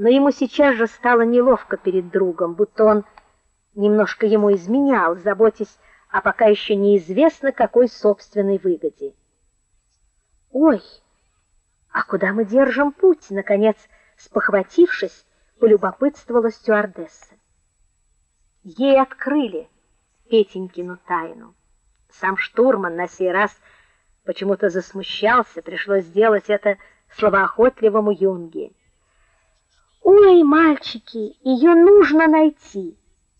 но ему сейчас же стало неловко перед другом, будто он немножко ему изменял, заботясь о пока еще неизвестно какой собственной выгоде. Ой, а куда мы держим путь? наконец, спохватившись, полюбопытствовала стюардесса. Ей открыли Петенькину тайну. Сам штурман на сей раз почему-то засмущался, пришлось сделать это словоохотливому юнге. Ой, мальчики, ее нужно найти.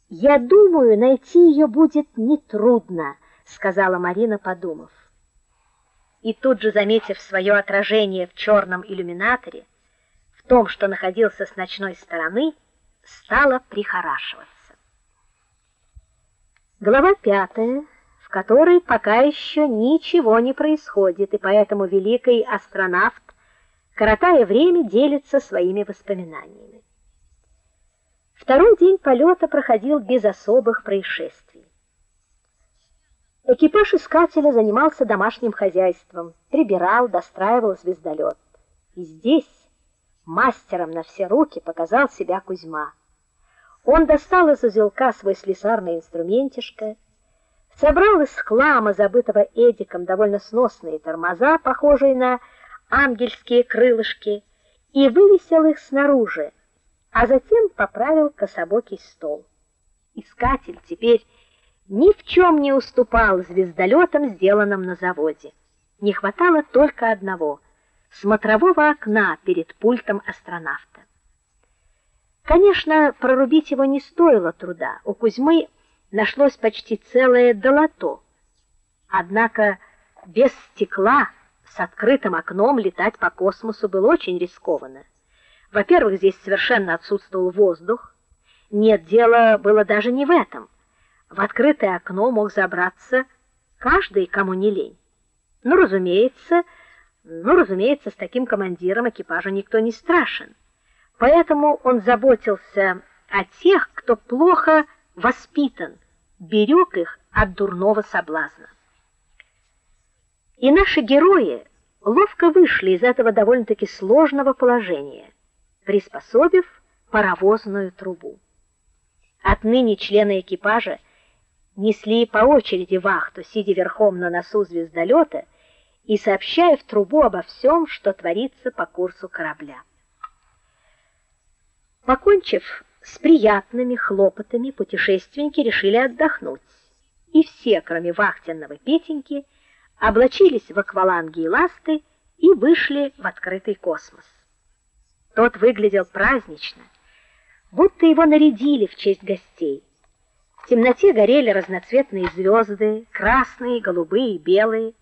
Я думаю, найти ее будет нетрудно, сказала Марина, подумав. И тут же, заметив свое отражение в черном иллюминаторе, в том, что находился с ночной стороны, стала прихорашиваться. Глава пятая, в которой пока еще ничего не происходит, и поэтому великий астронавт коротая время, делится своими воспоминаниями. Второй день полета проходил без особых происшествий. Экипаж искателя занимался домашним хозяйством, прибирал, достраивал звездолет. И здесь мастером на все руки показал себя Кузьма. Он достал из узелка свой слесарный инструментишко, собрал из хлама, забытого Эдиком, довольно сносные тормоза, похожие на ангельские крылышки и вывесил их снаружи, а затем поправил кособокий стол. Искатель теперь ни в чем не уступал звездолетам, сделанным на заводе. Не хватало только одного смотрового окна перед пультом астронавта. Конечно, прорубить его не стоило труда. У Кузьмы нашлось почти целое долото. Однако без стекла с открытым окном летать по космосу было очень рискованно. Во-первых, здесь совершенно отсутствовал воздух. Нет, дело было даже не в этом. В открытое окно мог забраться каждый, кому не лень. Ну, разумеется, ну, разумеется, с таким командиром экипажа никто не страшен. Поэтому он заботился о тех, кто плохо воспитан, берег их от дурного соблазна. И наши герои ловко вышли из этого довольно-таки сложного положения, приспособив паровозную трубу. Отныне члены экипажа несли по очереди вахту, сидя верхом на носу звездолета и сообщая в трубу обо всем, что творится по курсу корабля. Покончив с приятными хлопотами, путешественники решили отдохнуть. И все, кроме вахтенного Петеньки, облачились в акваланги и ласты и вышли в открытый космос. Тот выглядел празднично, будто его нарядили в честь гостей. В темноте горели разноцветные звезды, красные, голубые, белые.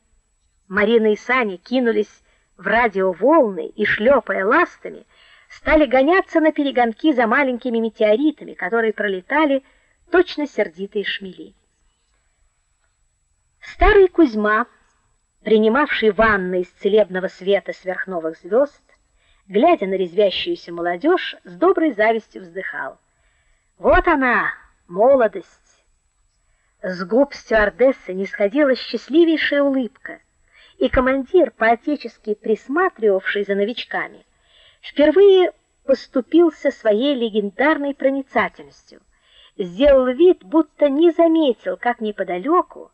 Марина и Саня кинулись в радиоволны и шлепая ластами, стали гоняться на перегонки за маленькими метеоритами, которые пролетали точно сердитые шмели. Старый Кузьма принимавший ванны из целебного света сверхновых звезд, глядя на резвящуюся молодежь, с доброй завистью вздыхал. Вот она, молодость. С губ стюардессы не сходила счастливейшая улыбка, и командир, поотечески присматривавший за новичками, впервые поступился своей легендарной проницательностью, сделал вид, будто не заметил, как неподалеку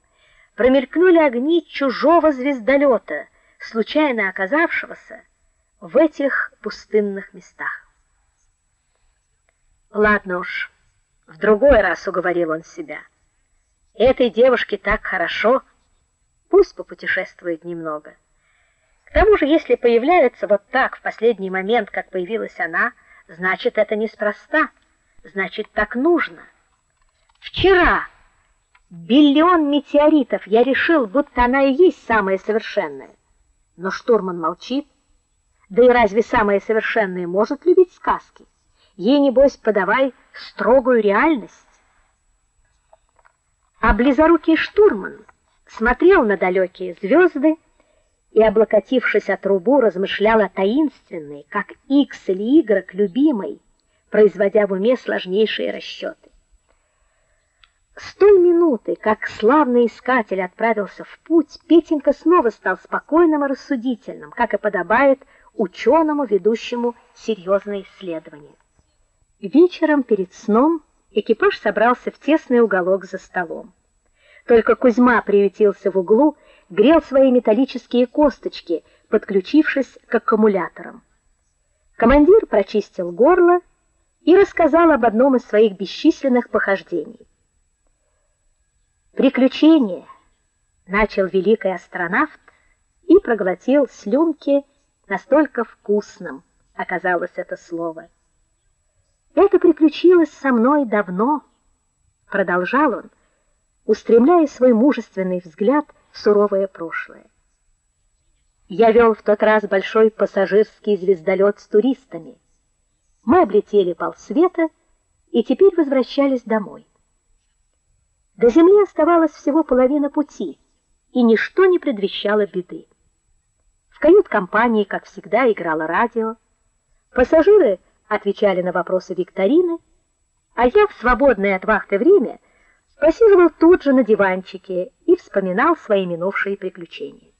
промелькнули огни чужого звездолета, случайно оказавшегося в этих пустынных местах. Ладно уж, в другой раз уговорил он себя. Этой девушке так хорошо, пусть попутешествует немного. К тому же, если появляется вот так в последний момент, как появилась она, значит, это неспроста, значит, так нужно. Вчера Биллион метеоритов, я решил, будто она и есть самая совершенная. Но штурман молчит. Да и разве самая совершенная может любить сказки? Ей небось подавай строгую реальность. А близорукий штурман смотрел на далекие звезды и, облокотившись о трубу, размышлял о таинственной, как X или Y любимой, производя в уме сложнейшие расчеты. Минуты, как славный искатель отправился в путь, Петенька снова стал спокойным и рассудительным, как и подобает ученому, ведущему серьезные исследования. Вечером перед сном экипаж собрался в тесный уголок за столом. Только Кузьма приютился в углу, грел свои металлические косточки, подключившись к аккумуляторам. Командир прочистил горло и рассказал об одном из своих бесчисленных похождений. Приключение начал великий астронавт и проглотил слюнки, настолько вкусным оказалось это слово. Это приключилось со мной давно, продолжал он, устремляя свой мужественный взгляд в суровое прошлое. Я вел в тот раз большой пассажирский звездолет с туристами. Мы облетели полсвета и теперь возвращались домой. До земли оставалось всего половина пути, и ничто не предвещало беды. В кают-компании, как всегда, играло радио. Пассажиры отвечали на вопросы викторины, а я в свободное от вахты время посиживал тут же на диванчике и вспоминал свои минувшие приключения.